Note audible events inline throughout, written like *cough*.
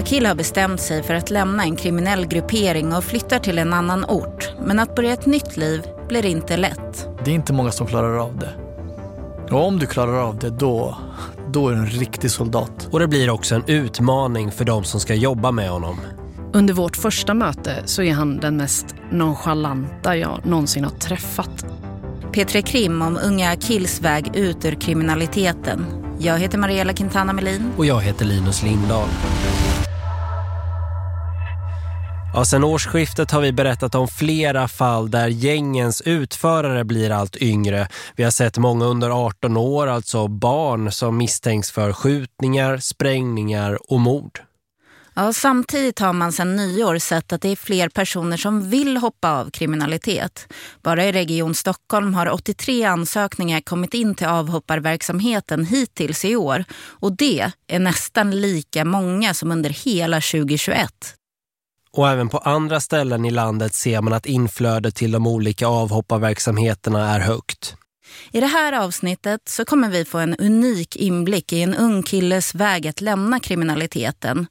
Akil har bestämt sig för att lämna en kriminell gruppering och flyttar till en annan ort. Men att börja ett nytt liv blir inte lätt. Det är inte många som klarar av det. Och om du klarar av det, då, då är du en riktig soldat. Och det blir också en utmaning för de som ska jobba med honom. Under vårt första möte så är han den mest nonchalanta jag någonsin har träffat. P3 Krim om unga Akils väg ut ur kriminaliteten. Jag heter Mariella Quintana Melin. Och jag heter Linus Lindahl. Ja, sen årsskiftet har vi berättat om flera fall där gängens utförare blir allt yngre. Vi har sett många under 18 år, alltså barn som misstänks för skjutningar, sprängningar och mord. Ja, samtidigt har man sedan nyår sett att det är fler personer som vill hoppa av kriminalitet. Bara i Region Stockholm har 83 ansökningar kommit in till avhopparverksamheten hittills i år. Och det är nästan lika många som under hela 2021. Och även på andra ställen i landet ser man att inflödet till de olika avhopparverksamheterna är högt. I det här avsnittet så kommer vi få en unik inblick i en ung killes väg att lämna kriminaliteten.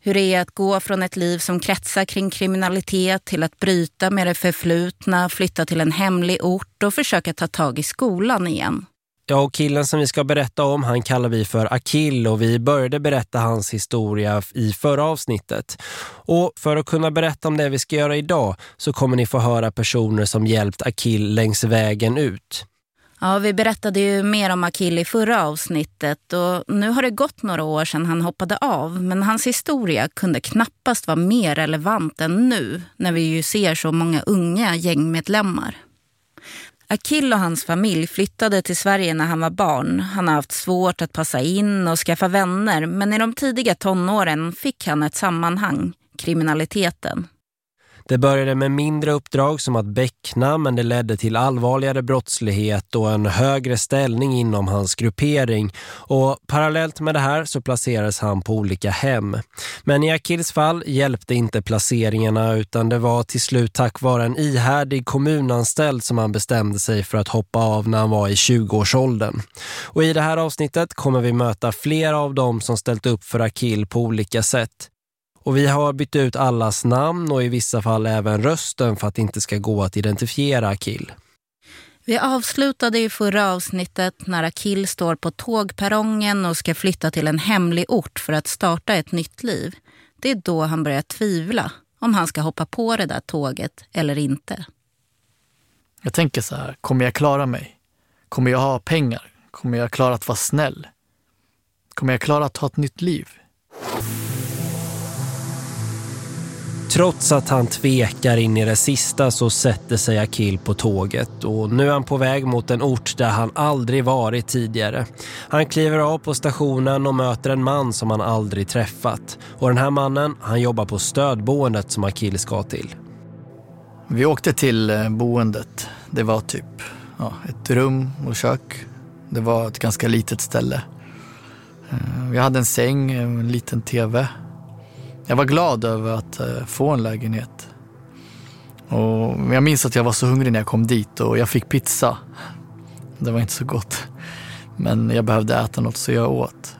Hur det är att gå från ett liv som kretsar kring kriminalitet till att bryta med det förflutna, flytta till en hemlig ort och försöka ta tag i skolan igen. Ja, och killen som vi ska berätta om, han kallar vi för Akil och vi började berätta hans historia i förra avsnittet. Och för att kunna berätta om det vi ska göra idag så kommer ni få höra personer som hjälpt Akil längs vägen ut. Ja, vi berättade ju mer om Akil i förra avsnittet och nu har det gått några år sedan han hoppade av. Men hans historia kunde knappast vara mer relevant än nu när vi ju ser så många unga gängmedlemmar. Akil och hans familj flyttade till Sverige när han var barn. Han har haft svårt att passa in och skaffa vänner men i de tidiga tonåren fick han ett sammanhang, kriminaliteten. Det började med mindre uppdrag som att bäckna men det ledde till allvarligare brottslighet och en högre ställning inom hans gruppering. Och parallellt med det här så placerades han på olika hem. Men i Akils fall hjälpte inte placeringarna utan det var till slut tack vare en ihärdig kommunanställd som han bestämde sig för att hoppa av när han var i 20-årsåldern. Och i det här avsnittet kommer vi möta flera av dem som ställt upp för Akil på olika sätt. Och vi har bytt ut allas namn och i vissa fall även rösten för att det inte ska gå att identifiera Akil. Vi avslutade i förra avsnittet när Akil står på tågperrongen och ska flytta till en hemlig ort för att starta ett nytt liv. Det är då han börjar tvivla om han ska hoppa på det där tåget eller inte. Jag tänker så här, kommer jag klara mig? Kommer jag ha pengar? Kommer jag klara att vara snäll? Kommer jag klara att ha ett nytt liv? Trots att han tvekar in i det sista så sätter sig Akil på tåget och nu är han på väg mot en ort där han aldrig varit tidigare. Han kliver av på stationen och möter en man som han aldrig träffat. Och den här mannen, han jobbar på stödboendet som Akil ska till. Vi åkte till eh, boendet. Det var typ ja, ett rum och kök. Det var ett ganska litet ställe. Eh, vi hade en säng, en liten tv jag var glad över att uh, få en lägenhet. Och jag minns att jag var så hungrig när jag kom dit och jag fick pizza. Det var inte så gott. Men jag behövde äta något så jag åt.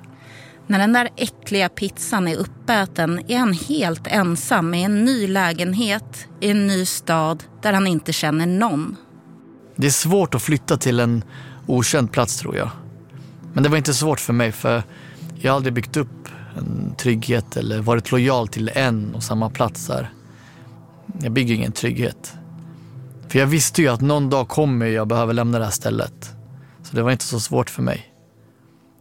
När den där äckliga pizzan är uppäten är han helt ensam i en ny lägenhet i en ny stad där han inte känner någon. Det är svårt att flytta till en okänd plats tror jag. Men det var inte svårt för mig för jag har aldrig byggt upp en trygghet eller varit lojal till en och samma plats där. Jag bygger ingen trygghet. För jag visste ju att någon dag kommer jag behöva lämna det här stället. Så det var inte så svårt för mig.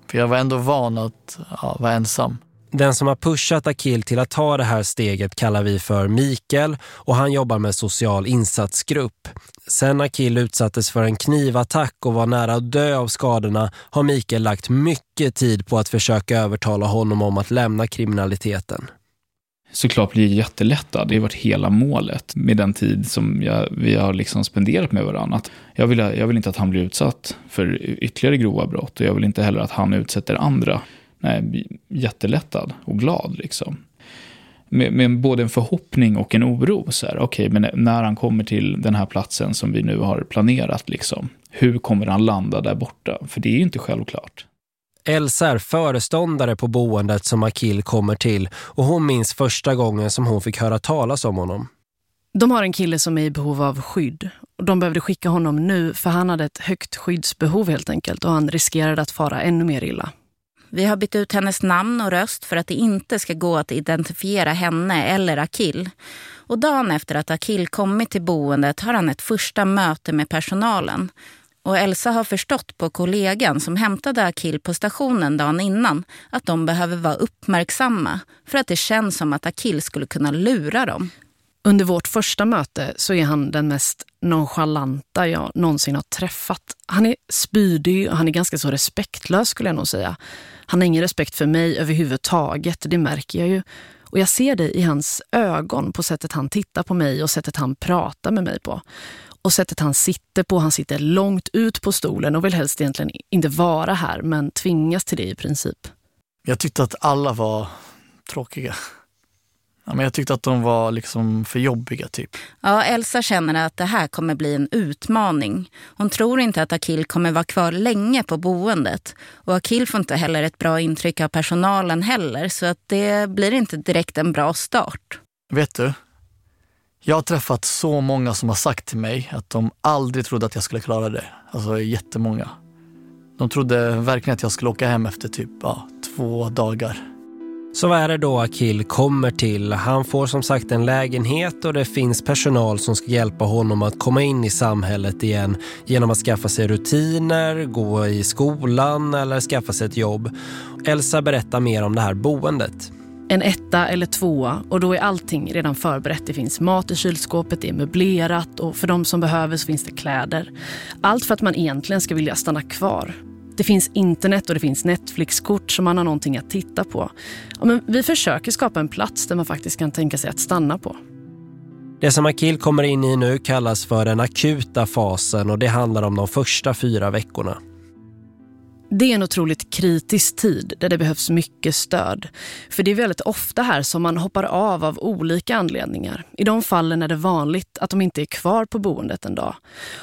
För jag var ändå van att ja, vara ensam. Den som har pushat Akil till att ta det här steget kallar vi för Mikael och han jobbar med social insatsgrupp. Sen Akil utsattes för en knivattack och var nära att dö av skadorna har Mikael lagt mycket tid på att försöka övertala honom om att lämna kriminaliteten. Såklart blir jag jättelättad. Det har varit hela målet med den tid som jag, vi har liksom spenderat med varandra. Jag vill, jag vill inte att han blir utsatt för ytterligare grova brott och jag vill inte heller att han utsätter andra nej, jättelättad och glad liksom. Med, med, både en förhoppning och en oro. Så här, okay, men när han kommer till den här platsen som vi nu har planerat, liksom, hur kommer han landa där borta? För det är ju inte självklart. Elsa är föreståndare på boendet som Akil kommer till och hon minns första gången som hon fick höra talas om honom. De har en kille som är i behov av skydd. Och de behövde skicka honom nu för han hade ett högt skyddsbehov helt enkelt och han riskerade att fara ännu mer illa. Vi har bytt ut hennes namn och röst för att det inte ska gå att identifiera henne eller Akil. Och dagen efter att Akil kommit till boendet har han ett första möte med personalen. Och Elsa har förstått på kollegan som hämtade Akil på stationen dagen innan att de behöver vara uppmärksamma för att det känns som att Akil skulle kunna lura dem. Under vårt första möte så är han den mest nonchalanta jag någonsin har träffat. Han är spydig och han är ganska så respektlös skulle jag nog säga. Han har ingen respekt för mig överhuvudtaget, det märker jag ju. Och jag ser det i hans ögon på sättet han tittar på mig och sättet han pratar med mig på. Och sättet han sitter på, han sitter långt ut på stolen och vill helst egentligen inte vara här men tvingas till det i princip. Jag tyckte att alla var tråkiga. Ja, men jag tyckte att de var liksom för jobbiga typ. Ja, Elsa känner att det här kommer bli en utmaning. Hon tror inte att Akil kommer vara kvar länge på boendet. Och Akil får inte heller ett bra intryck av personalen heller. Så att det blir inte direkt en bra start. Vet du? Jag har träffat så många som har sagt till mig att de aldrig trodde att jag skulle klara det. Alltså jättemånga. De trodde verkligen att jag skulle åka hem efter typ ja, två dagar. Så vad är det då Akil kommer till? Han får som sagt en lägenhet och det finns personal som ska hjälpa honom att komma in i samhället igen genom att skaffa sig rutiner, gå i skolan eller skaffa sig ett jobb. Elsa berättar mer om det här boendet. En etta eller tvåa och då är allting redan förberett. Det finns mat i kylskåpet, det är möblerat och för de som behöver så finns det kläder. Allt för att man egentligen ska vilja stanna kvar. Det finns internet och det finns Netflix-kort som man har någonting att titta på. Ja, men vi försöker skapa en plats där man faktiskt kan tänka sig att stanna på. Det som Akil kommer in i nu kallas för den akuta fasen och det handlar om de första fyra veckorna. Det är en otroligt kritisk tid där det behövs mycket stöd. För det är väldigt ofta här som man hoppar av av olika anledningar. I de fallen är det vanligt att de inte är kvar på boendet en dag.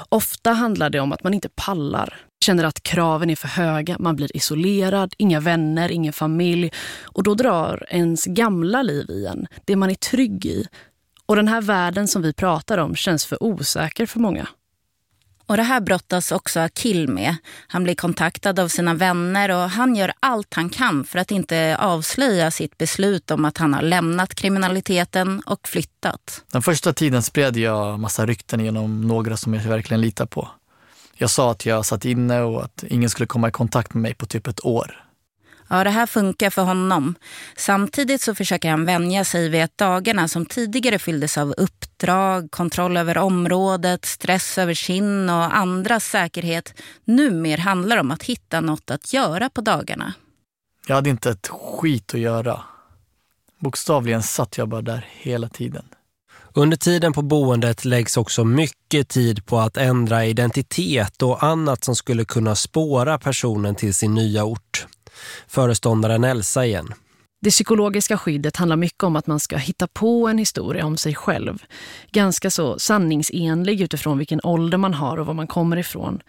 Ofta handlar det om att man inte pallar. Känner att kraven är för höga, man blir isolerad, inga vänner, ingen familj. Och då drar ens gamla liv i en, det man är trygg i. Och den här världen som vi pratar om känns för osäker för många. Och det här brottas också Akil med. Han blir kontaktad av sina vänner och han gör allt han kan för att inte avslöja sitt beslut om att han har lämnat kriminaliteten och flyttat. Den första tiden spred jag massa rykten genom några som jag verkligen litar på. Jag sa att jag satt inne och att ingen skulle komma i kontakt med mig på typ ett år. Ja, det här funkar för honom. Samtidigt så försöker han vänja sig vid att dagarna som tidigare fylldes av uppdrag, kontroll över området, stress över sin och andras säkerhet numer handlar om att hitta något att göra på dagarna. Jag hade inte ett skit att göra. Bokstavligen satt jag bara där hela tiden. Under tiden på boendet läggs också mycket tid på att ändra identitet och annat som skulle kunna spåra personen till sin nya ort föreståndaren Elsa igen. Det psykologiska skyddet handlar mycket om att man ska hitta på en historia om sig själv. Ganska så sanningsenlig utifrån vilken ålder man har och var man kommer ifrån.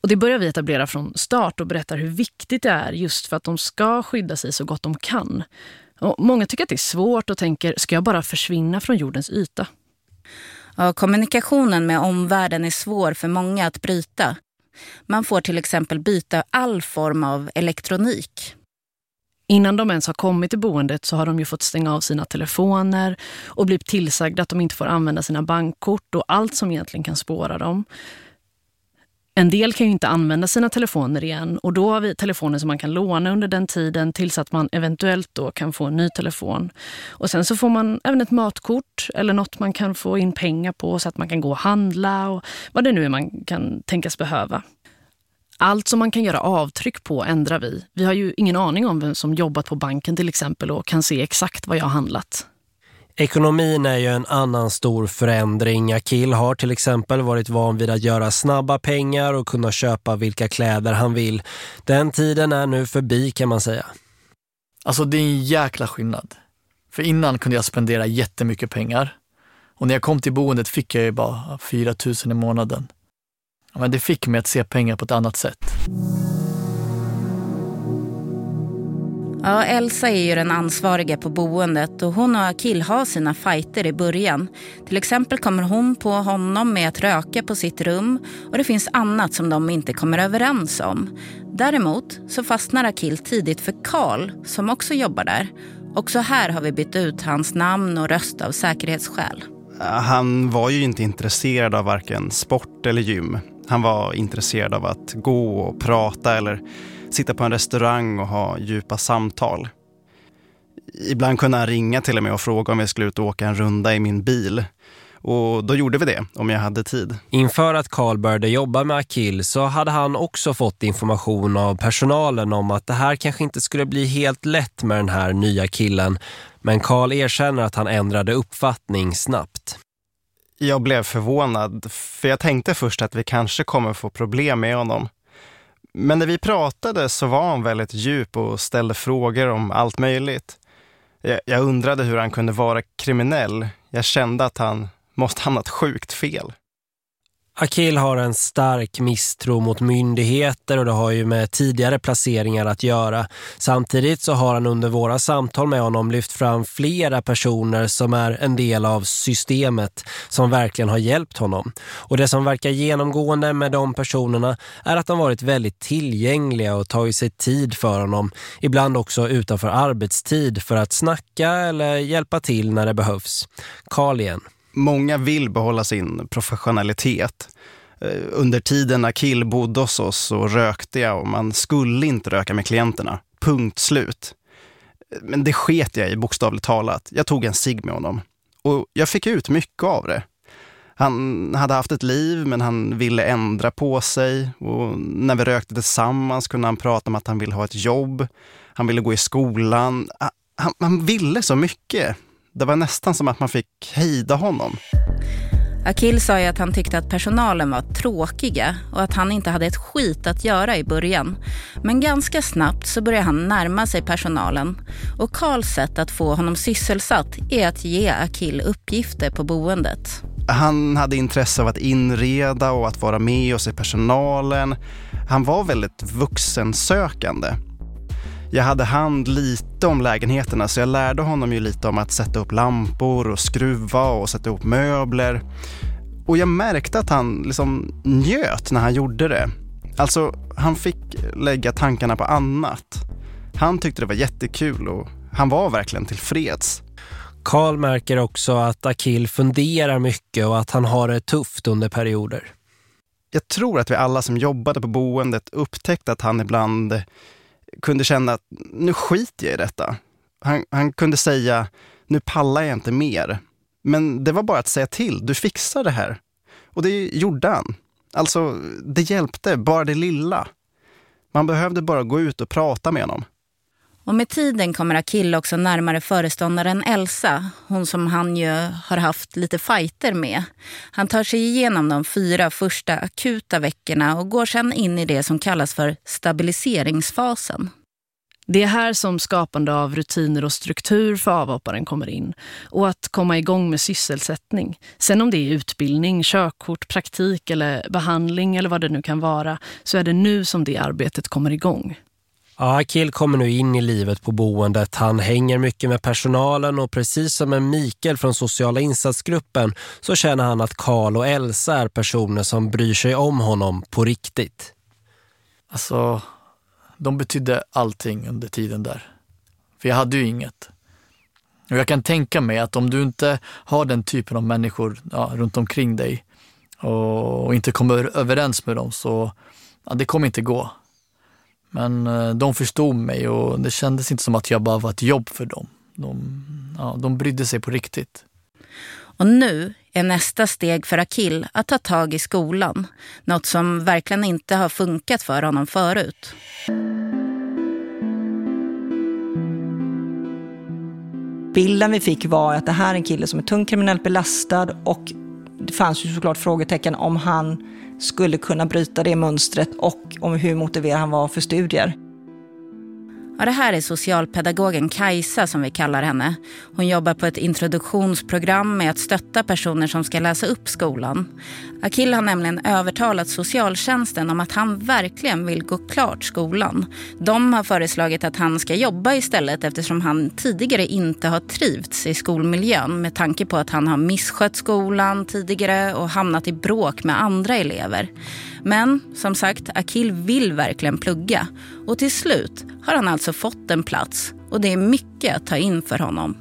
Och det börjar vi etablera från start och berättar hur viktigt det är just för att de ska skydda sig så gott de kan. Och många tycker att det är svårt och tänker, ska jag bara försvinna från jordens yta? Ja, kommunikationen med omvärlden är svår för många att bryta. Man får till exempel byta all form av elektronik. Innan de ens har kommit till boendet så har de ju fått stänga av sina telefoner och blivit tillsagda att de inte får använda sina bankkort och allt som egentligen kan spåra dem. En del kan ju inte använda sina telefoner igen och då har vi telefoner som man kan låna under den tiden tills att man eventuellt då kan få en ny telefon. Och sen så får man även ett matkort eller något man kan få in pengar på så att man kan gå och handla och vad det nu är man kan tänkas behöva. Allt som man kan göra avtryck på ändrar vi. Vi har ju ingen aning om vem som jobbat på banken till exempel och kan se exakt vad jag har handlat. Ekonomin är ju en annan stor förändring. Akil har till exempel varit van vid att göra snabba pengar och kunna köpa vilka kläder han vill. Den tiden är nu förbi kan man säga. Alltså det är en jäkla skillnad. För innan kunde jag spendera jättemycket pengar. Och när jag kom till boendet fick jag ju bara 4 000 i månaden. Men det fick mig att se pengar på ett annat sätt. Ja, Elsa är ju den ansvariga på boendet och hon och Akil har sina fighter i början. Till exempel kommer hon på honom med att röka på sitt rum och det finns annat som de inte kommer överens om. Däremot så fastnar Akil tidigt för Karl som också jobbar där. Också här har vi bytt ut hans namn och röst av säkerhetsskäl. Han var ju inte intresserad av varken sport eller gym. Han var intresserad av att gå och prata eller sitta på en restaurang och ha djupa samtal. Ibland kunde han ringa till och med och fråga om jag skulle ut och åka en runda i min bil. Och då gjorde vi det, om jag hade tid. Inför att Karl började jobba med Akil så hade han också fått information av personalen om att det här kanske inte skulle bli helt lätt med den här nya killen. Men Karl erkänner att han ändrade uppfattning snabbt. Jag blev förvånad, för jag tänkte först att vi kanske kommer få problem med honom. Men när vi pratade så var han väldigt djup och ställde frågor om allt möjligt. Jag, undrade hur han kunde vara kriminell. Jag kände att han måste hamnat sjukt fel. Akil har en stark misstro mot myndigheter och det har ju med tidigare placeringar att göra. Samtidigt så har han under våra samtal med honom lyft fram flera personer som är en del av systemet som verkligen har hjälpt honom. Och det som verkar genomgående med de personerna är att de varit väldigt tillgängliga och tagit sig tid för honom. Ibland också utanför arbetstid för att snacka eller hjälpa till när det behövs. Karl igen. Många vill behålla sin professionalitet. Eh, under tiden Akil bodde hos oss så rökte jag och man skulle inte röka med klienterna. Punkt slut. Eh, men det sket jag i bokstavligt talat. Jag tog en cigg med honom. Och jag fick ut mycket av det. Han hade haft ett liv men han ville ändra på sig. Och när vi rökte tillsammans kunde han prata om att han ville ha ett jobb. Han ville gå i skolan. Ah, han, han ville så mycket. Det var nästan som att man fick hejda honom. Akil sa ju att han tyckte att personalen var tråkiga och att han inte hade ett skit att göra i början. Men ganska snabbt så började han närma sig personalen. Och Karls sätt att få honom sysselsatt är att ge Akil uppgifter på boendet. Han hade intresse av att inreda och att vara med oss i personalen. Han var väldigt vuxensökande. Jag hade hand lite om lägenheterna så jag lärde honom ju lite om att sätta upp lampor och skruva och sätta upp möbler. Och jag märkte att han liksom njöt när han gjorde det. Alltså, han fick lägga tankarna på annat. Han tyckte det var jättekul och han var verkligen tillfreds. Karl märker också att Akil funderar mycket och att han har det tufft under perioder. Jag tror att vi alla som jobbade på boendet upptäckte att han ibland kunde känna att nu skiter jag i detta. Han, han kunde säga, nu pallar jag inte mer. Men det var bara att säga till, du fixar det här. Och det gjorde han. Alltså, det hjälpte, bara det lilla. Man behövde bara gå ut och prata med honom. Och med tiden kommer Akil också närmare föreståndaren Elsa, hon som han ju har haft lite fighter med. Han tar sig igenom de fyra första akuta veckorna och går sedan in i det som kallas för stabiliseringsfasen. Det är här som skapande av rutiner och struktur för avhopparen kommer in. Och att komma igång med sysselsättning. Sen om det är utbildning, körkort, praktik eller behandling eller vad det nu kan vara så är det nu som det arbetet kommer igång. Ja, Akil kommer nu in i livet på boendet. Han hänger mycket med personalen och precis som med Mikael från sociala insatsgruppen så känner han att Karl och Elsa är personer som bryr sig om honom på riktigt. Alltså, de betydde allting under tiden där. För jag hade ju inget. Och jag kan tänka mig att om du inte har den typen av människor ja, runt omkring dig och inte kommer överens med dem så ja, det kommer inte gå. Men eh, de förstod mig och det kändes inte som att jag bara var ett jobb för dem. De, ja, de brydde sig på riktigt. Och nu är nästa steg för Akil att ta tag i skolan. Något som verkligen inte har funkat för honom förut. Bilden vi fick var att det här är en kille som är tungt kriminellt belastad och det fanns ju såklart frågetecken om han skulle kunna bryta det mönstret och om hur motiverad han var för studier. Ja, det här är socialpedagogen Kajsa som vi kallar henne. Hon jobbar på ett introduktionsprogram med att stötta personer som ska läsa upp skolan. Akil har nämligen övertalat socialtjänsten om att han verkligen vill gå klart skolan. De har föreslagit att han ska jobba istället eftersom han tidigare inte har trivts i skolmiljön med tanke på att han har misskött skolan tidigare och hamnat i bråk med andra elever. Men som sagt, Akil vill verkligen plugga och till slut har han alltså fått en plats och det är mycket att ta in för honom.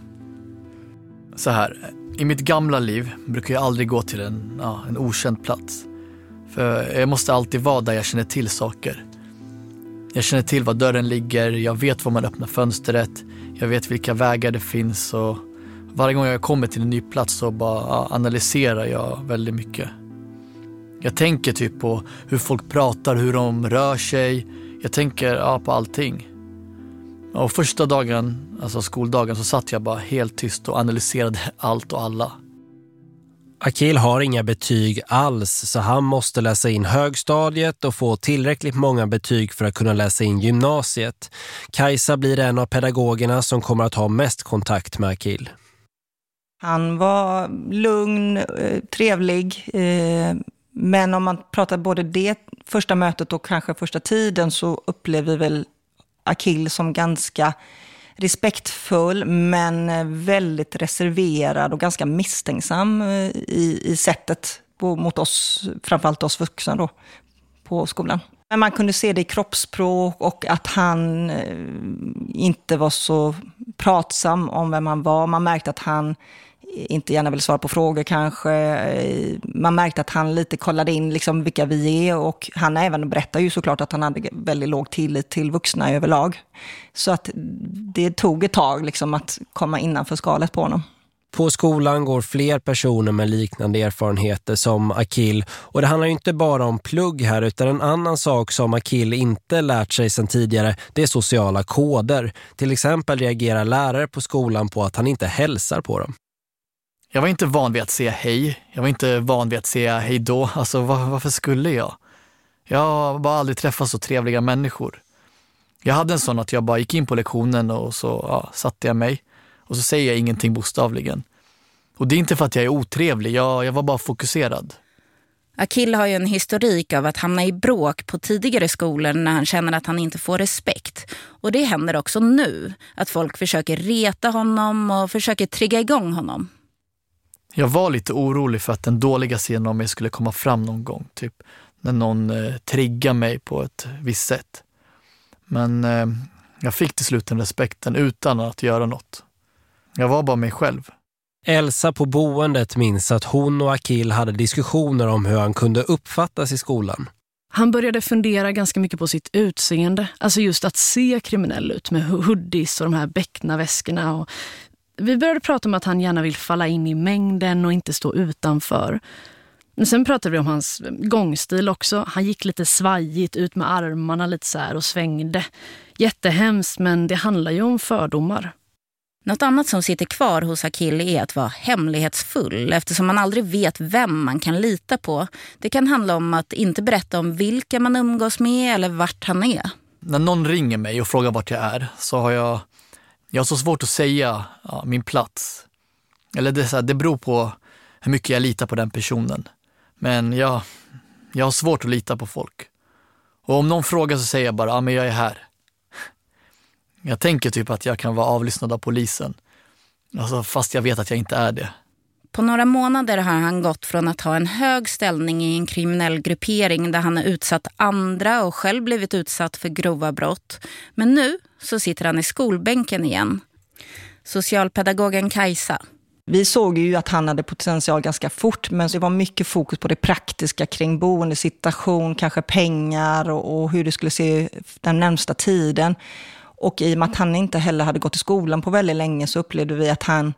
Så här, i mitt gamla liv brukar jag aldrig gå till en, ja, en okänd plats. För jag måste alltid vara där jag känner till saker. Jag känner till var dörren ligger, jag vet var man öppnar fönstret, jag vet vilka vägar det finns och varje gång jag kommer till en ny plats så bara analyserar jag väldigt mycket. Jag tänker typ på hur folk pratar, hur de rör sig. Jag tänker ja, på allting. Och första dagen, alltså skoldagen, så satt jag bara helt tyst och analyserade *laughs* allt och alla. Akil har inga betyg alls så han måste läsa in högstadiet och få tillräckligt många betyg för att kunna läsa in gymnasiet. Kajsa blir en av pedagogerna som kommer att ha mest kontakt med Akil. Han var lugn, eh, trevlig, eh, men om man pratar både det första mötet och kanske första tiden så upplever vi väl Akil som ganska respektfull men eh, väldigt reserverad och ganska misstänksam eh, i, i sättet på, mot oss, framförallt oss vuxna då, på skolan. Men man kunde se det i kroppsspråk och att han eh, inte var så pratsam om vem han var. Man märkte att han inte gärna vill svara på frågor kanske. Eh, man märkte att han lite kollade in liksom vilka vi är och han även berättade ju såklart att han hade väldigt låg tillit till vuxna överlag. Så att det tog ett tag liksom att komma innanför skalet på honom. På skolan går fler personer med liknande erfarenheter som Akil och det handlar inte bara om plugg här utan en annan sak som Akil inte lärt sig sedan tidigare det är sociala koder. Till exempel reagerar lärare på skolan på att han inte hälsar på dem. Jag var inte van vid att säga hej. Jag var inte van vid att säga hej då. Alltså var, varför skulle jag? Jag har bara aldrig träffat så trevliga människor. Jag hade en sån att jag bara gick in på lektionen och så ja, satte jag mig och så säger jag ingenting bokstavligen. Och det är inte för att jag är otrevlig, jag, jag var bara fokuserad. Akil har ju en historik av att hamna i bråk på tidigare skolor när han känner att han inte får respekt. Och det händer också nu, att folk försöker reta honom och försöker trigga igång honom. Jag var lite orolig för att den dåliga sidan av mig skulle komma fram någon gång. Typ när någon eh, triggar mig på ett visst sätt. Men eh, jag fick till slut den respekten utan att göra något. Jag var bara mig själv. Elsa på boendet minns att hon och Akil hade diskussioner om hur han kunde uppfattas i skolan. Han började fundera ganska mycket på sitt utseende. Alltså just att se kriminell ut med hoodies och de här bäckna väskorna och vi började prata om att han gärna vill falla in i mängden och inte stå utanför. Men sen pratade vi om hans gångstil också. Han gick lite svajigt ut med armarna lite så och svängde. Jättehemskt, men det handlar ju om fördomar. Något annat som sitter kvar hos Akil är att vara hemlighetsfull eftersom man aldrig vet vem man kan lita på. Det kan handla om att inte berätta om vilka man umgås med eller vart han är. När någon ringer mig och frågar vart jag är så har jag jag har så svårt att säga ja, min plats. Eller det, så här, det beror på hur mycket jag litar på den personen. Men jag, jag har svårt att lita på folk. Och om någon frågar så säger jag bara, ja men jag är här. Jag tänker typ att jag kan vara avlyssnad av polisen. Alltså, fast jag vet att jag inte är det. På några månader har han gått från att ha en hög ställning i en kriminell gruppering där han har utsatt andra och själv blivit utsatt för grova brott. Men nu så sitter han i skolbänken igen. Socialpedagogen Kajsa. Vi såg ju att han hade potential ganska fort, men det var mycket fokus på det praktiska kring boendesituation, kanske pengar och, och hur det skulle se den närmsta tiden. Och i och med att han inte heller hade gått i skolan på väldigt länge så upplevde vi att han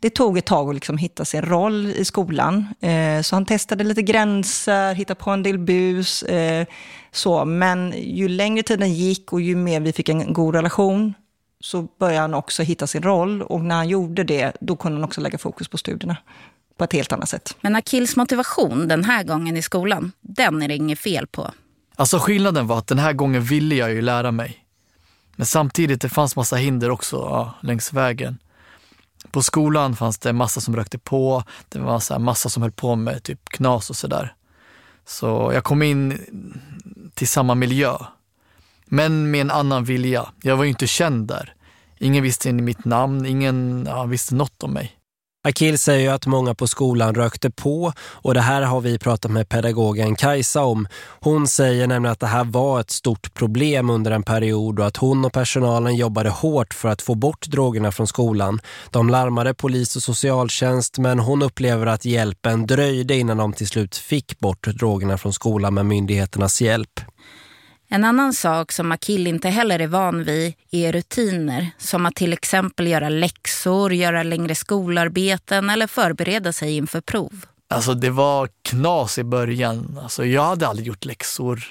det tog ett tag att liksom hitta sin roll i skolan. Eh, så han testade lite gränser, hittade på en del bus. Eh, så. Men ju längre tiden gick och ju mer vi fick en god relation så började han också hitta sin roll. Och när han gjorde det, då kunde han också lägga fokus på studierna på ett helt annat sätt. Men Akils motivation den här gången i skolan, den är det inget fel på. Alltså skillnaden var att den här gången ville jag ju lära mig. Men samtidigt, det fanns massa hinder också ja, längs vägen. På skolan fanns det massa som rökte på, det var så massa som höll på med typ knas och sådär. Så jag kom in till samma miljö, men med en annan vilja. Jag var ju inte känd där. Ingen visste mitt namn, ingen ja, visste något om mig. Akil säger ju att många på skolan rökte på och det här har vi pratat med pedagogen Kajsa om. Hon säger nämligen att det här var ett stort problem under en period och att hon och personalen jobbade hårt för att få bort drogerna från skolan. De larmade polis och socialtjänst men hon upplever att hjälpen dröjde innan de till slut fick bort drogerna från skolan med myndigheternas hjälp. En annan sak som Akil inte heller är van vid är rutiner. Som att till exempel göra läxor, göra längre skolarbeten eller förbereda sig inför prov. Alltså det var knas i början. Alltså jag hade aldrig gjort läxor.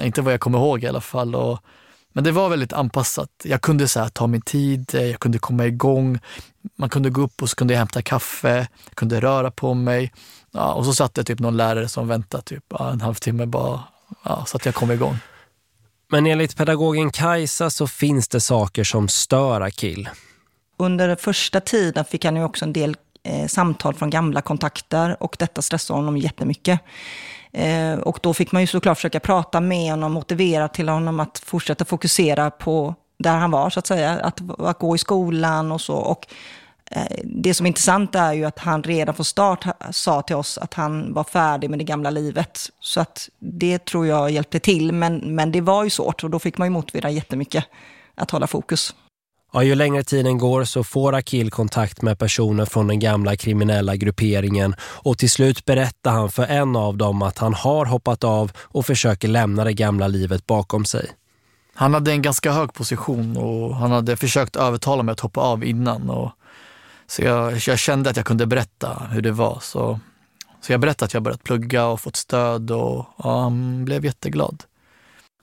Inte vad jag kommer ihåg i alla fall. Och, men det var väldigt anpassat. Jag kunde så här, ta min tid, eh, jag kunde komma igång. Man kunde gå upp och så kunde jag hämta kaffe, jag kunde röra på mig. Ja, och så satt det typ någon lärare som väntade typ en halvtimme bara ja, så att jag kom igång. Men enligt pedagogen Kajsa så finns det saker som stör Akil. Under första tiden fick han ju också en del eh, samtal från gamla kontakter och detta stressade honom jättemycket. Eh, och då fick man ju såklart försöka prata med honom, motivera till honom att fortsätta fokusera på där han var så att säga, att, att gå i skolan och så. Och det som är intressant är ju att han redan från start sa till oss att han var färdig med det gamla livet. Så att det tror jag hjälpte till, men, men det var ju svårt och då fick man ju motivera jättemycket att hålla fokus. Ja, ju längre tiden går så får Akil kontakt med personer från den gamla kriminella grupperingen och till slut berättar han för en av dem att han har hoppat av och försöker lämna det gamla livet bakom sig. Han hade en ganska hög position och han hade försökt övertala mig att hoppa av innan och så jag, jag, kände att jag kunde berätta hur det var. Så, så jag berättade att jag börjat plugga och fått stöd och ja, han blev jätteglad.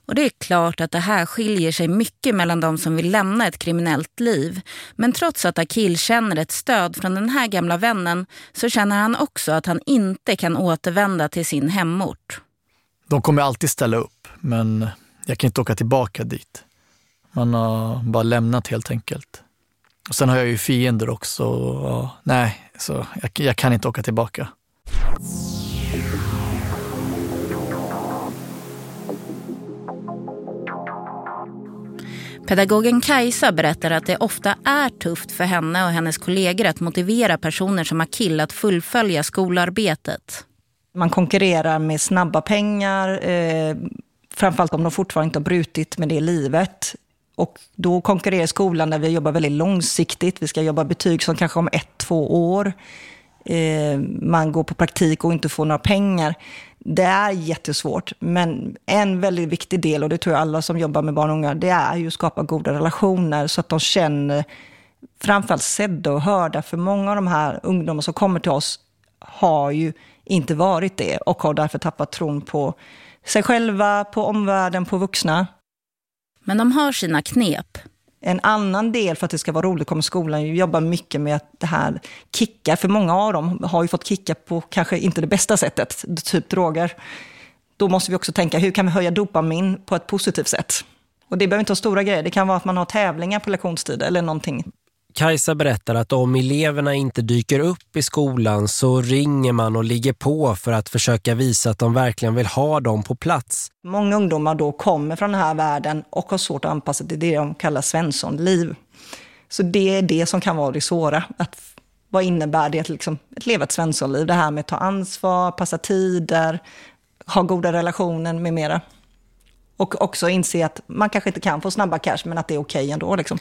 Och det är klart att det här skiljer sig mycket mellan de som vill lämna ett kriminellt liv. Men trots att Akil känner ett stöd från den här gamla vännen så känner han också att han inte kan återvända till sin hemort. De kommer alltid ställa upp, men jag kan inte åka tillbaka dit. Man har bara lämnat helt enkelt. Och sen har jag ju fiender också. Och, nej, så jag, jag kan inte åka tillbaka. Pedagogen Kajsa berättar att det ofta är tufft för henne och hennes kollegor att motivera personer som Akil att fullfölja skolarbetet. Man konkurrerar med snabba pengar, eh, framförallt om de fortfarande inte har brutit med det livet. Och då konkurrerar skolan där vi jobbar väldigt långsiktigt. Vi ska jobba betyg som kanske om ett, två år. Eh, man går på praktik och inte får några pengar. Det är jättesvårt, men en väldigt viktig del, och det tror jag alla som jobbar med barn och unga, det är ju att skapa goda relationer så att de känner framförallt sedda och hörda. För många av de här ungdomarna som kommer till oss har ju inte varit det och har därför tappat tron på sig själva, på omvärlden, på vuxna. Men de har sina knep. En annan del för att det ska vara roligt att komma till skolan jobba mycket med att det här kicka. För många av dem har ju fått kicka på kanske inte det bästa sättet, typ droger. Då måste vi också tänka, hur kan vi höja dopamin på ett positivt sätt? Och det behöver inte vara stora grejer, det kan vara att man har tävlingar på lektionstid eller någonting. Kajsa berättar att om eleverna inte dyker upp i skolan så ringer man och ligger på för att försöka visa att de verkligen vill ha dem på plats. Många ungdomar då kommer från den här världen och har svårt att anpassa till det de kallar svenssonliv. Så det är det som kan vara det svåra. Att, vad innebär det att, liksom, att leva ett svenssonliv? Det här med att ta ansvar, passa tider, ha goda relationer med mera. Och också inse att man kanske inte kan få snabba cash men att det är okej okay ändå. Liksom.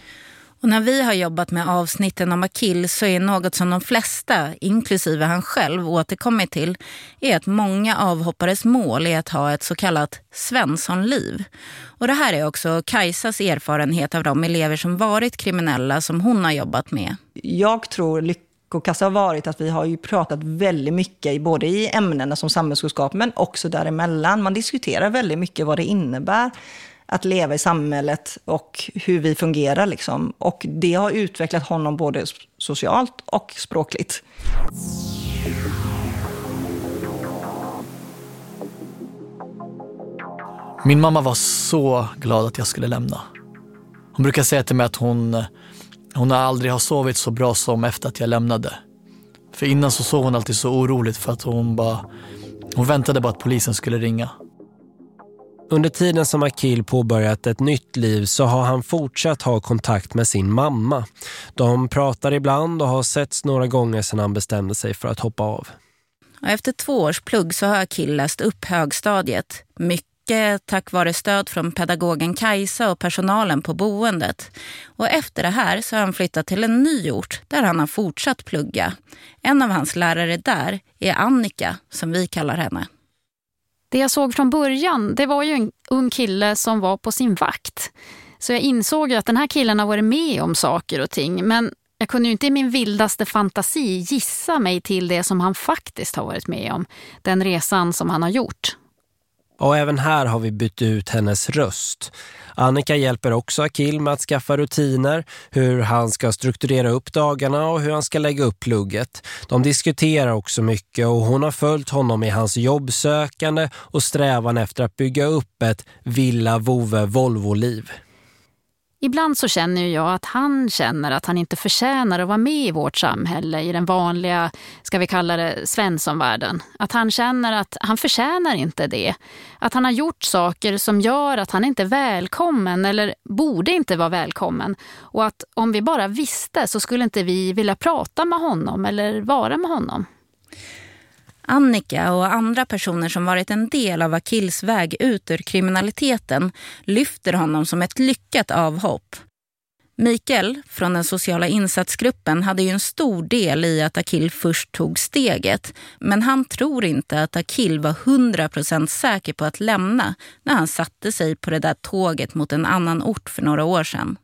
Och när vi har jobbat med avsnitten om Akil så är något som de flesta, inklusive han själv, återkommit till är att många avhoppares mål är att ha ett så kallat svenssonliv. Och det här är också Kajsas erfarenhet av de elever som varit kriminella som hon har jobbat med. Jag tror lyckokassa har varit att vi har ju pratat väldigt mycket, både i ämnena som samhällskunskap men också däremellan. Man diskuterar väldigt mycket vad det innebär att leva i samhället och hur vi fungerar. Liksom. Och det har utvecklat honom både socialt och språkligt. Min mamma var så glad att jag skulle lämna. Hon brukar säga till mig att hon, hon aldrig har sovit så bra som efter att jag lämnade. För innan så sov hon alltid så oroligt för att hon bara... Hon väntade bara att polisen skulle ringa. Under tiden som Akil påbörjat ett nytt liv så har han fortsatt ha kontakt med sin mamma. De pratar ibland och har setts några gånger sedan han bestämde sig för att hoppa av. efter två års plugg så har Akil läst upp högstadiet. Mycket tack vare stöd från pedagogen Kajsa och personalen på boendet. Och efter det här så har han flyttat till en ny ort där han har fortsatt plugga. En av hans lärare där är Annika, som vi kallar henne. Det jag såg från början, det var ju en ung kille som var på sin vakt. Så jag insåg ju att den här killen har varit med om saker och ting. Men jag kunde ju inte i min vildaste fantasi gissa mig till det som han faktiskt har varit med om. Den resan som han har gjort. Och även här har vi bytt ut hennes röst. Annika hjälper också Akil med att skaffa rutiner, hur han ska strukturera upp dagarna och hur han ska lägga upp plugget. De diskuterar också mycket och hon har följt honom i hans jobbsökande och strävan efter att bygga upp ett Villa Vove Volvo-liv. Ibland så känner jag att han känner att han inte förtjänar att vara med i vårt samhälle, i den vanliga, ska vi kalla det, svenssonvärlden. Att han känner att han förtjänar inte det. Att han har gjort saker som gör att han inte är välkommen eller borde inte vara välkommen. Och att om vi bara visste så skulle inte vi vilja prata med honom eller vara med honom. Annika och andra personer som varit en del av Akils väg ut ur kriminaliteten lyfter honom som ett lyckat avhopp. Mikael från den sociala insatsgruppen hade ju en stor del i att Akil först tog steget. Men han tror inte att Akil var 100% säker på att lämna när han satte sig på det där tåget mot en annan ort för några år sedan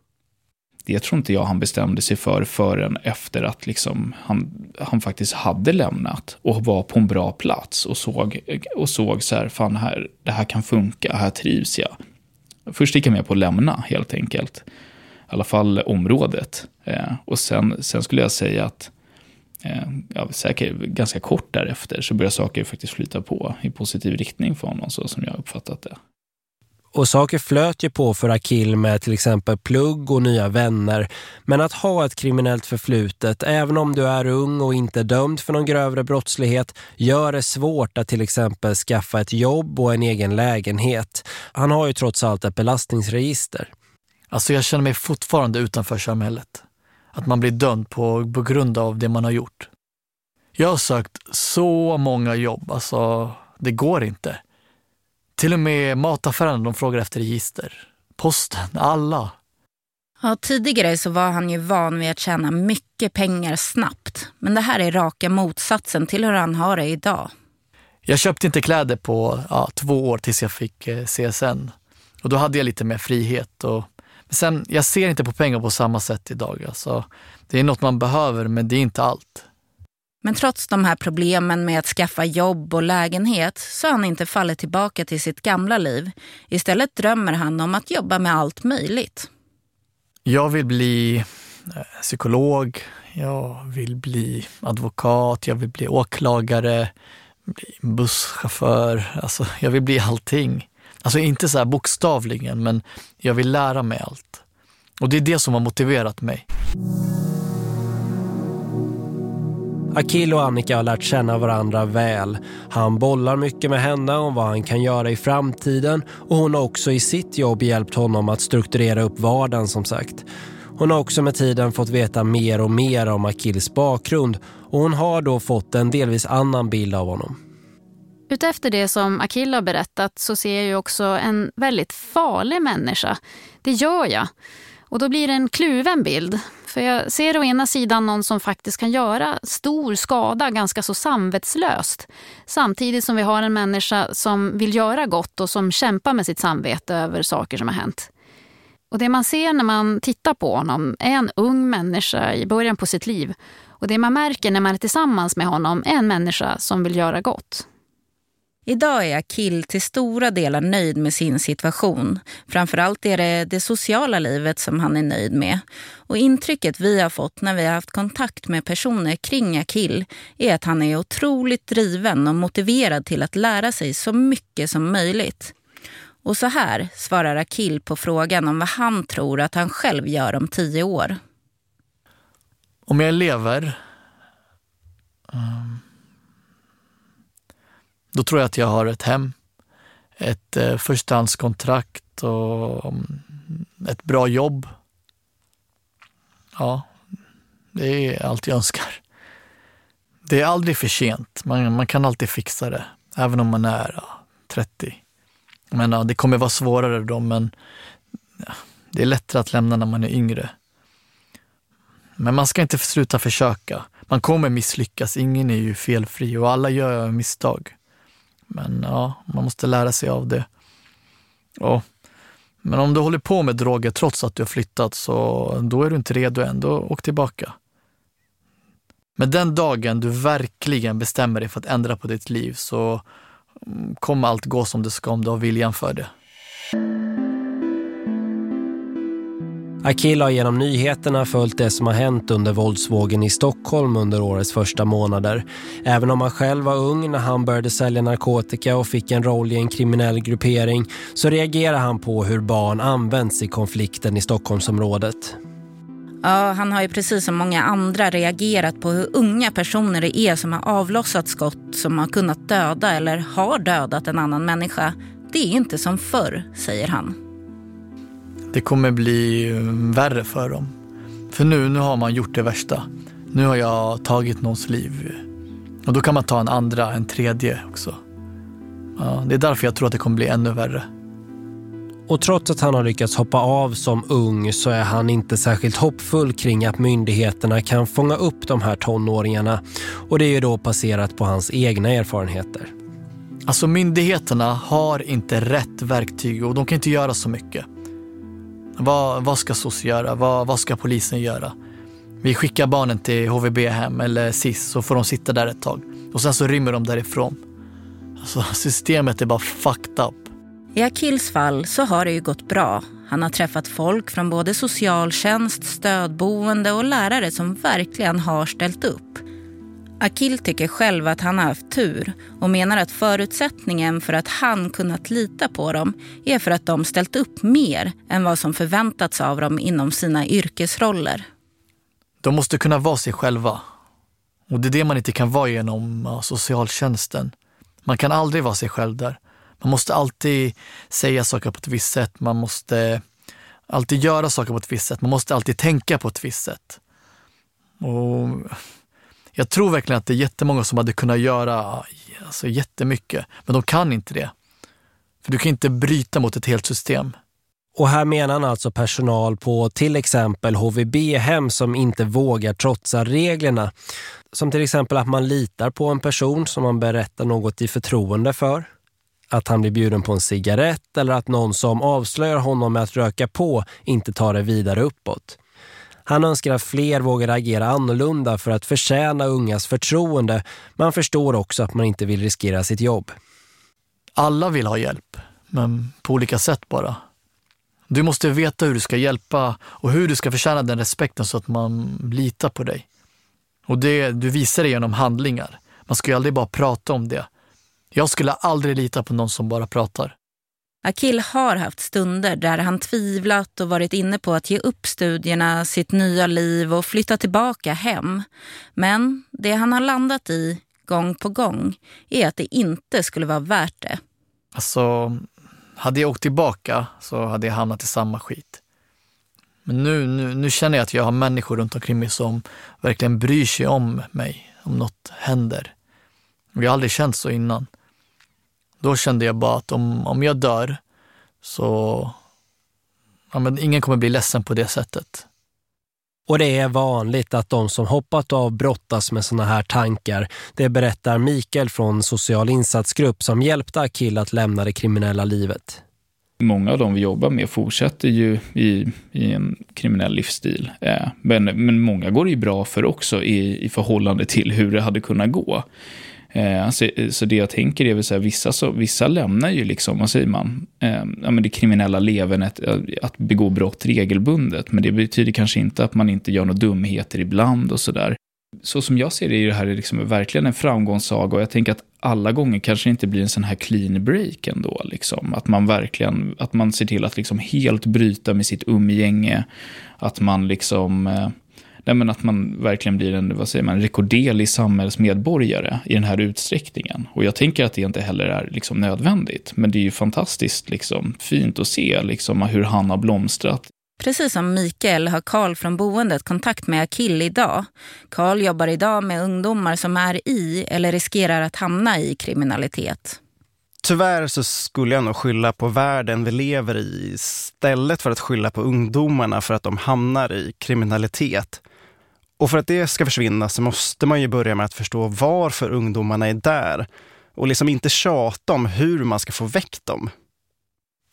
det tror inte jag han bestämde sig för förrän efter att liksom han, han faktiskt hade lämnat och var på en bra plats och såg, och såg så här, fan här, det här kan funka, här trivs jag. Först gick jag med på att lämna helt enkelt. I alla fall området. Eh, och sen, sen skulle jag säga att eh, ja, säkert ganska kort därefter så började saker faktiskt flyta på i positiv riktning för honom så som jag uppfattat det. Och saker flöt ju på för Akil med till exempel plugg och nya vänner. Men att ha ett kriminellt förflutet, även om du är ung och inte dömd för någon grövre brottslighet, gör det svårt att till exempel skaffa ett jobb och en egen lägenhet. Han har ju trots allt ett belastningsregister. Alltså jag känner mig fortfarande utanför samhället. Att man blir dömd på, på grund av det man har gjort. Jag har sökt så många jobb, alltså det går inte. Till och med mataffären, de frågar efter register. Posten, alla. Ja, tidigare så var han ju van vid att tjäna mycket pengar snabbt. Men det här är raka motsatsen till hur han har det idag. Jag köpte inte kläder på ja, två år tills jag fick eh, CSN. Och då hade jag lite mer frihet. Och, men sen, jag ser inte på pengar på samma sätt idag. Alltså, det är något man behöver, men det är inte allt. Men trots de här problemen med att skaffa jobb och lägenhet så har han inte fallit tillbaka till sitt gamla liv. Istället drömmer han om att jobba med allt möjligt. Jag vill bli eh, psykolog, jag vill bli advokat, jag vill bli åklagare, bli busschaufför. Alltså, jag vill bli allting. Alltså inte så här bokstavligen, men jag vill lära mig allt. Och det är det som har motiverat mig. Akil och Annika har lärt känna varandra väl. Han bollar mycket med henne om vad han kan göra i framtiden och hon har också i sitt jobb hjälpt honom att strukturera upp vardagen som sagt. Hon har också med tiden fått veta mer och mer om Akils bakgrund och hon har då fått en delvis annan bild av honom. Utefter det som Akil har berättat så ser jag ju också en väldigt farlig människa. Det gör jag. Och då blir det en kluven bild. För jag ser å ena sidan någon som faktiskt kan göra stor skada ganska så samvetslöst. Samtidigt som vi har en människa som vill göra gott och som kämpar med sitt samvete över saker som har hänt. Och det man ser när man tittar på honom är en ung människa i början på sitt liv. Och det man märker när man är tillsammans med honom är en människa som vill göra gott. Idag är Akil till stora delar nöjd med sin situation. Framförallt är det det sociala livet som han är nöjd med. Och intrycket vi har fått när vi har haft kontakt med personer kring Akil är att han är otroligt driven och motiverad till att lära sig så mycket som möjligt. Och så här svarar Akil på frågan om vad han tror att han själv gör om tio år. Om jag lever, um, då tror jag att jag har ett hem, ett eh, förstahandskontrakt och mm, ett bra jobb. Ja, det är allt jag önskar. Det är aldrig för sent. Man, man kan alltid fixa det, även om man är ja, 30. Men ja, det kommer vara svårare då, men ja, det är lättare att lämna när man är yngre. Men man ska inte sluta försöka. Man kommer misslyckas, ingen är ju felfri och alla gör misstag. Men ja, man måste lära sig av det. Ja. men om du håller på med droger trots att du har flyttat så då är du inte redo än, då åk tillbaka. Men den dagen du verkligen bestämmer dig för att ändra på ditt liv så mm, kommer allt gå som det ska om du har viljan för det. Akil har genom nyheterna följt det som har hänt under våldsvågen i Stockholm under årets första månader. Även om han själv var ung när han började sälja narkotika och fick en roll i en kriminell gruppering så reagerar han på hur barn används i konflikten i Stockholmsområdet. Ja, han har ju precis som många andra reagerat på hur unga personer det är som har avlossat skott som har kunnat döda eller har dödat en annan människa. Det är inte som förr, säger han. Det kommer bli värre för dem. För nu, nu har man gjort det värsta. Nu har jag tagit någons liv. Och då kan man ta en andra, en tredje också. Ja, det är därför jag tror att det kommer bli ännu värre. Och trots att han har lyckats hoppa av som ung så är han inte särskilt hoppfull kring att myndigheterna kan fånga upp de här tonåringarna. Och det är ju då passerat på hans egna erfarenheter. Alltså myndigheterna har inte rätt verktyg och de kan inte göra så mycket. Vad, vad ska SOS göra? Vad, vad ska polisen göra? Vi skickar barnen till HVB-hem eller SIS så får de sitta där ett tag. Och sen så rymmer de därifrån. Alltså *laughs* systemet är bara fucked up. I Akils fall så har det ju gått bra. Han har träffat folk från både socialtjänst, stödboende och lärare som verkligen har ställt upp. Akil tycker själv att han har haft tur och menar att förutsättningen för att han kunnat lita på dem är för att de ställt upp mer än vad som förväntats av dem inom sina yrkesroller. De måste kunna vara sig själva. Och det är det man inte kan vara genom socialtjänsten. Man kan aldrig vara sig själv där. Man måste alltid säga saker på ett visst sätt. Man måste alltid göra saker på ett visst sätt. Man måste alltid tänka på ett visst sätt. Och jag tror verkligen att det är jättemånga som hade kunnat göra alltså, jättemycket, men de kan inte det. För du kan inte bryta mot ett helt system. Och här menar han alltså personal på till exempel HVB-hem som inte vågar trotsa reglerna. Som till exempel att man litar på en person som man berättar något i förtroende för. Att han blir bjuden på en cigarett eller att någon som avslöjar honom med att röka på inte tar det vidare uppåt. Han önskar att fler vågar agera annorlunda för att förtjäna ungas förtroende. Man förstår också att man inte vill riskera sitt jobb. Alla vill ha hjälp, men på olika sätt bara. Du måste veta hur du ska hjälpa och hur du ska förtjäna den respekten så att man litar på dig. Och det du visar det genom handlingar. Man ska ju aldrig bara prata om det. Jag skulle aldrig lita på någon som bara pratar. Akil har haft stunder där han tvivlat och varit inne på att ge upp studierna, sitt nya liv och flytta tillbaka hem. Men det han har landat i gång på gång är att det inte skulle vara värt det. Alltså, hade jag åkt tillbaka så hade jag hamnat i samma skit. Men nu, nu, nu känner jag att jag har människor runt omkring mig som verkligen bryr sig om mig, om något händer. Vi har aldrig känt så innan. Då kände jag bara att om, om jag dör så ja, men ingen kommer bli ledsen på det sättet. Och det är vanligt att de som hoppat av brottas med såna här tankar. Det berättar Mikael från social insatsgrupp som hjälpte Akil att lämna det kriminella livet. Många av dem vi jobbar med fortsätter ju i, i en kriminell livsstil. Eh, men, men många går det ju bra för också i, i förhållande till hur det hade kunnat gå. Eh, så, så det jag tänker är väl så här, vissa, så, vissa lämnar ju liksom, vad säger man, eh, ja, men det kriminella levernet, eh, att begå brott regelbundet. Men det betyder kanske inte att man inte gör några dumheter ibland och sådär. Så som jag ser det är det här liksom verkligen en framgångssaga och jag tänker att alla gånger kanske det inte blir en sån här clean break ändå. Liksom. Att man verkligen, att man ser till att liksom helt bryta med sitt umgänge. Att man liksom, eh, nej men att man verkligen blir en, vad säger man, rekorderlig samhällsmedborgare i den här utsträckningen. Och jag tänker att det inte heller är liksom nödvändigt. Men det är ju fantastiskt liksom, fint att se liksom, hur han har blomstrat Precis som Mikael har Karl från boendet kontakt med Akil idag. Karl jobbar idag med ungdomar som är i eller riskerar att hamna i kriminalitet. Tyvärr så skulle jag nog skylla på världen vi lever i istället för att skylla på ungdomarna för att de hamnar i kriminalitet. Och för att det ska försvinna så måste man ju börja med att förstå varför ungdomarna är där och liksom inte tjata om hur man ska få väck dem.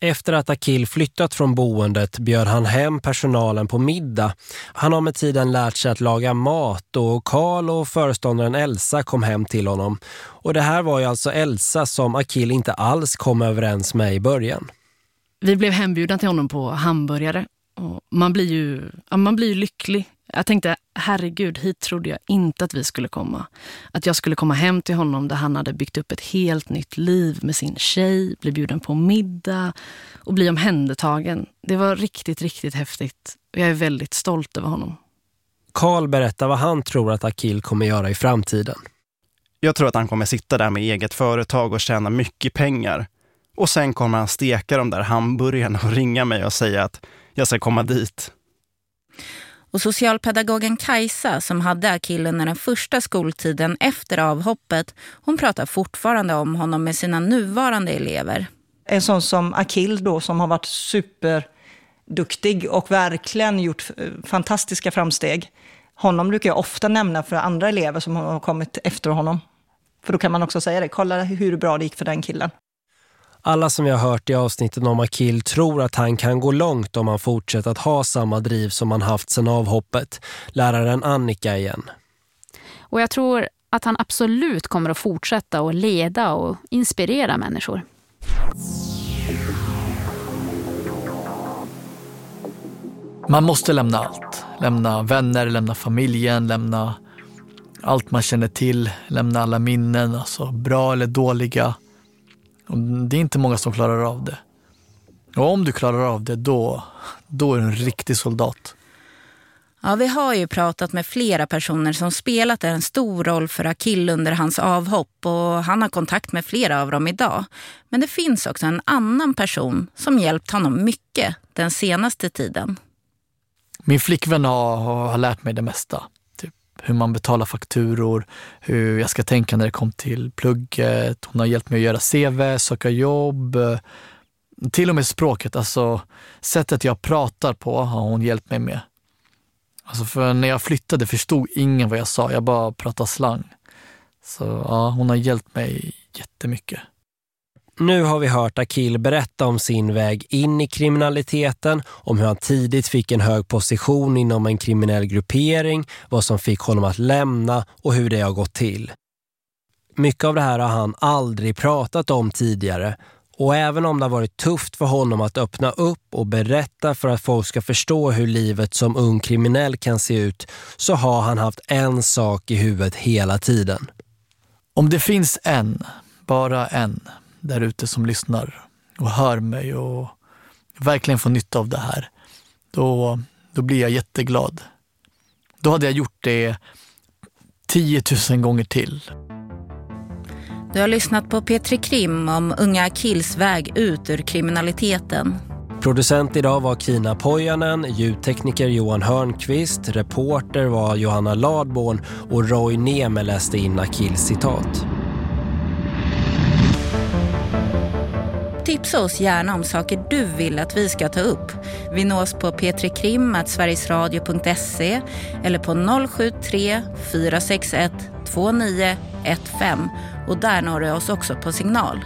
Efter att Akil flyttat från boendet bjöd han hem personalen på middag. Han har med tiden lärt sig att laga mat och Karl och föreståndaren Elsa kom hem till honom. Och det här var ju alltså Elsa som Akil inte alls kom överens med i början. Vi blev hembjudna till honom på hamburgare. Och man, blir ju, ja, man blir ju lycklig jag tänkte, herregud, hit trodde jag inte att vi skulle komma. Att jag skulle komma hem till honom där han hade byggt upp ett helt nytt liv med sin tjej, bli bjuden på middag och bli omhändertagen. Det var riktigt, riktigt häftigt. Jag är väldigt stolt över honom. Karl berättar vad han tror att Akil kommer göra i framtiden. Jag tror att han kommer sitta där med eget företag och tjäna mycket pengar. Och sen kommer han steka de där hamburgarna och ringa mig och säga att jag ska komma dit. Och socialpedagogen Kajsa som hade Akil under den första skoltiden efter avhoppet, hon pratar fortfarande om honom med sina nuvarande elever. En sån som Akil då som har varit superduktig och verkligen gjort eh, fantastiska framsteg. Honom brukar jag ofta nämna för andra elever som har kommit efter honom. För då kan man också säga det, kolla hur bra det gick för den killen. Alla som vi har hört i avsnittet om Akil tror att han kan gå långt om han fortsätter att ha samma driv som han haft sedan avhoppet. Läraren Annika igen. Och jag tror att han absolut kommer att fortsätta att leda och inspirera människor. Man måste lämna allt. Lämna vänner, lämna familjen, lämna allt man känner till, lämna alla minnen, alltså bra eller dåliga. Det är inte många som klarar av det. Och om du klarar av det, då, då är du en riktig soldat. Ja, vi har ju pratat med flera personer som spelat en stor roll för Akil under hans avhopp och han har kontakt med flera av dem idag. Men det finns också en annan person som hjälpt honom mycket den senaste tiden. Min flickvän har, har lärt mig det mesta hur man betalar fakturor, hur jag ska tänka när det kom till plugget. Hon har hjälpt mig att göra CV, söka jobb. Till och med språket, alltså sättet jag pratar på har hon hjälpt mig med. Alltså för när jag flyttade förstod ingen vad jag sa, jag bara pratade slang. Så ja, hon har hjälpt mig jättemycket. Nu har vi hört Akil berätta om sin väg in i kriminaliteten, om hur han tidigt fick en hög position inom en kriminell gruppering, vad som fick honom att lämna och hur det har gått till. Mycket av det här har han aldrig pratat om tidigare och även om det har varit tufft för honom att öppna upp och berätta för att folk ska förstå hur livet som ung kriminell kan se ut så har han haft en sak i huvudet hela tiden. Om det finns en, bara en där ute som lyssnar och hör mig och verkligen får nytta av det här, då, då blir jag jätteglad. Då hade jag gjort det 10 000 gånger till. Du har lyssnat på Petri Krim om unga Akils väg ut ur kriminaliteten. Producent idag var Kina Pojanen, ljudtekniker Johan Hörnqvist, reporter var Johanna Ladborn och Roy Neme läste in Akils citat. Tipsa oss gärna om saker du vill att vi ska ta upp. Vi nås på p3krim.sverigesradio.se eller på 073 461 2915 och där når du oss också på signal.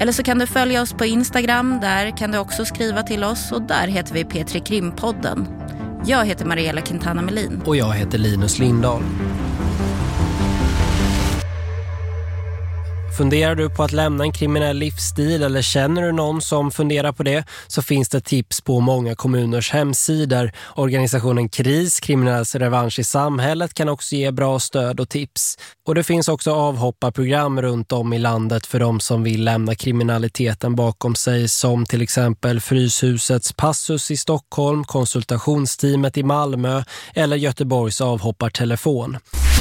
Eller så kan du följa oss på Instagram, där kan du också skriva till oss och där heter vi P3 Krimpodden. Jag heter Mariella Quintana Melin. Och jag heter Linus Lindahl. Funderar du på att lämna en kriminell livsstil eller känner du någon som funderar på det så finns det tips på många kommuners hemsidor. Organisationen KRIS, Kriminells revansch i samhället, kan också ge bra stöd och tips. Och det finns också avhopparprogram runt om i landet för de som vill lämna kriminaliteten bakom sig som till exempel Fryshusets Passus i Stockholm, konsultationsteamet i Malmö eller Göteborgs avhoppartelefon.